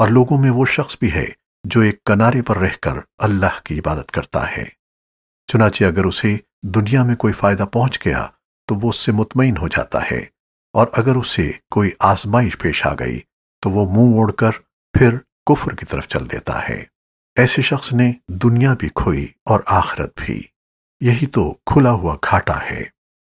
और लोगों में वो शख्स भी है जो एक किनारे पर रहकर अल्लाह की इबादत करता है। चुनाचे अगर उसे दुनिया में कोई फ़ायदा पहुँच गया तो वो उससे मुतमईन हो जाता है। और अगर उसे कोई आजमाइश पेश आ गई तो वो मुँह मोड़कर फिर कुफर की तरफ़ चल देता है। ऐसे शख्स ने दुनिया भी खोई और आखिरत भी। यही तो खुला हुआ घाटा है।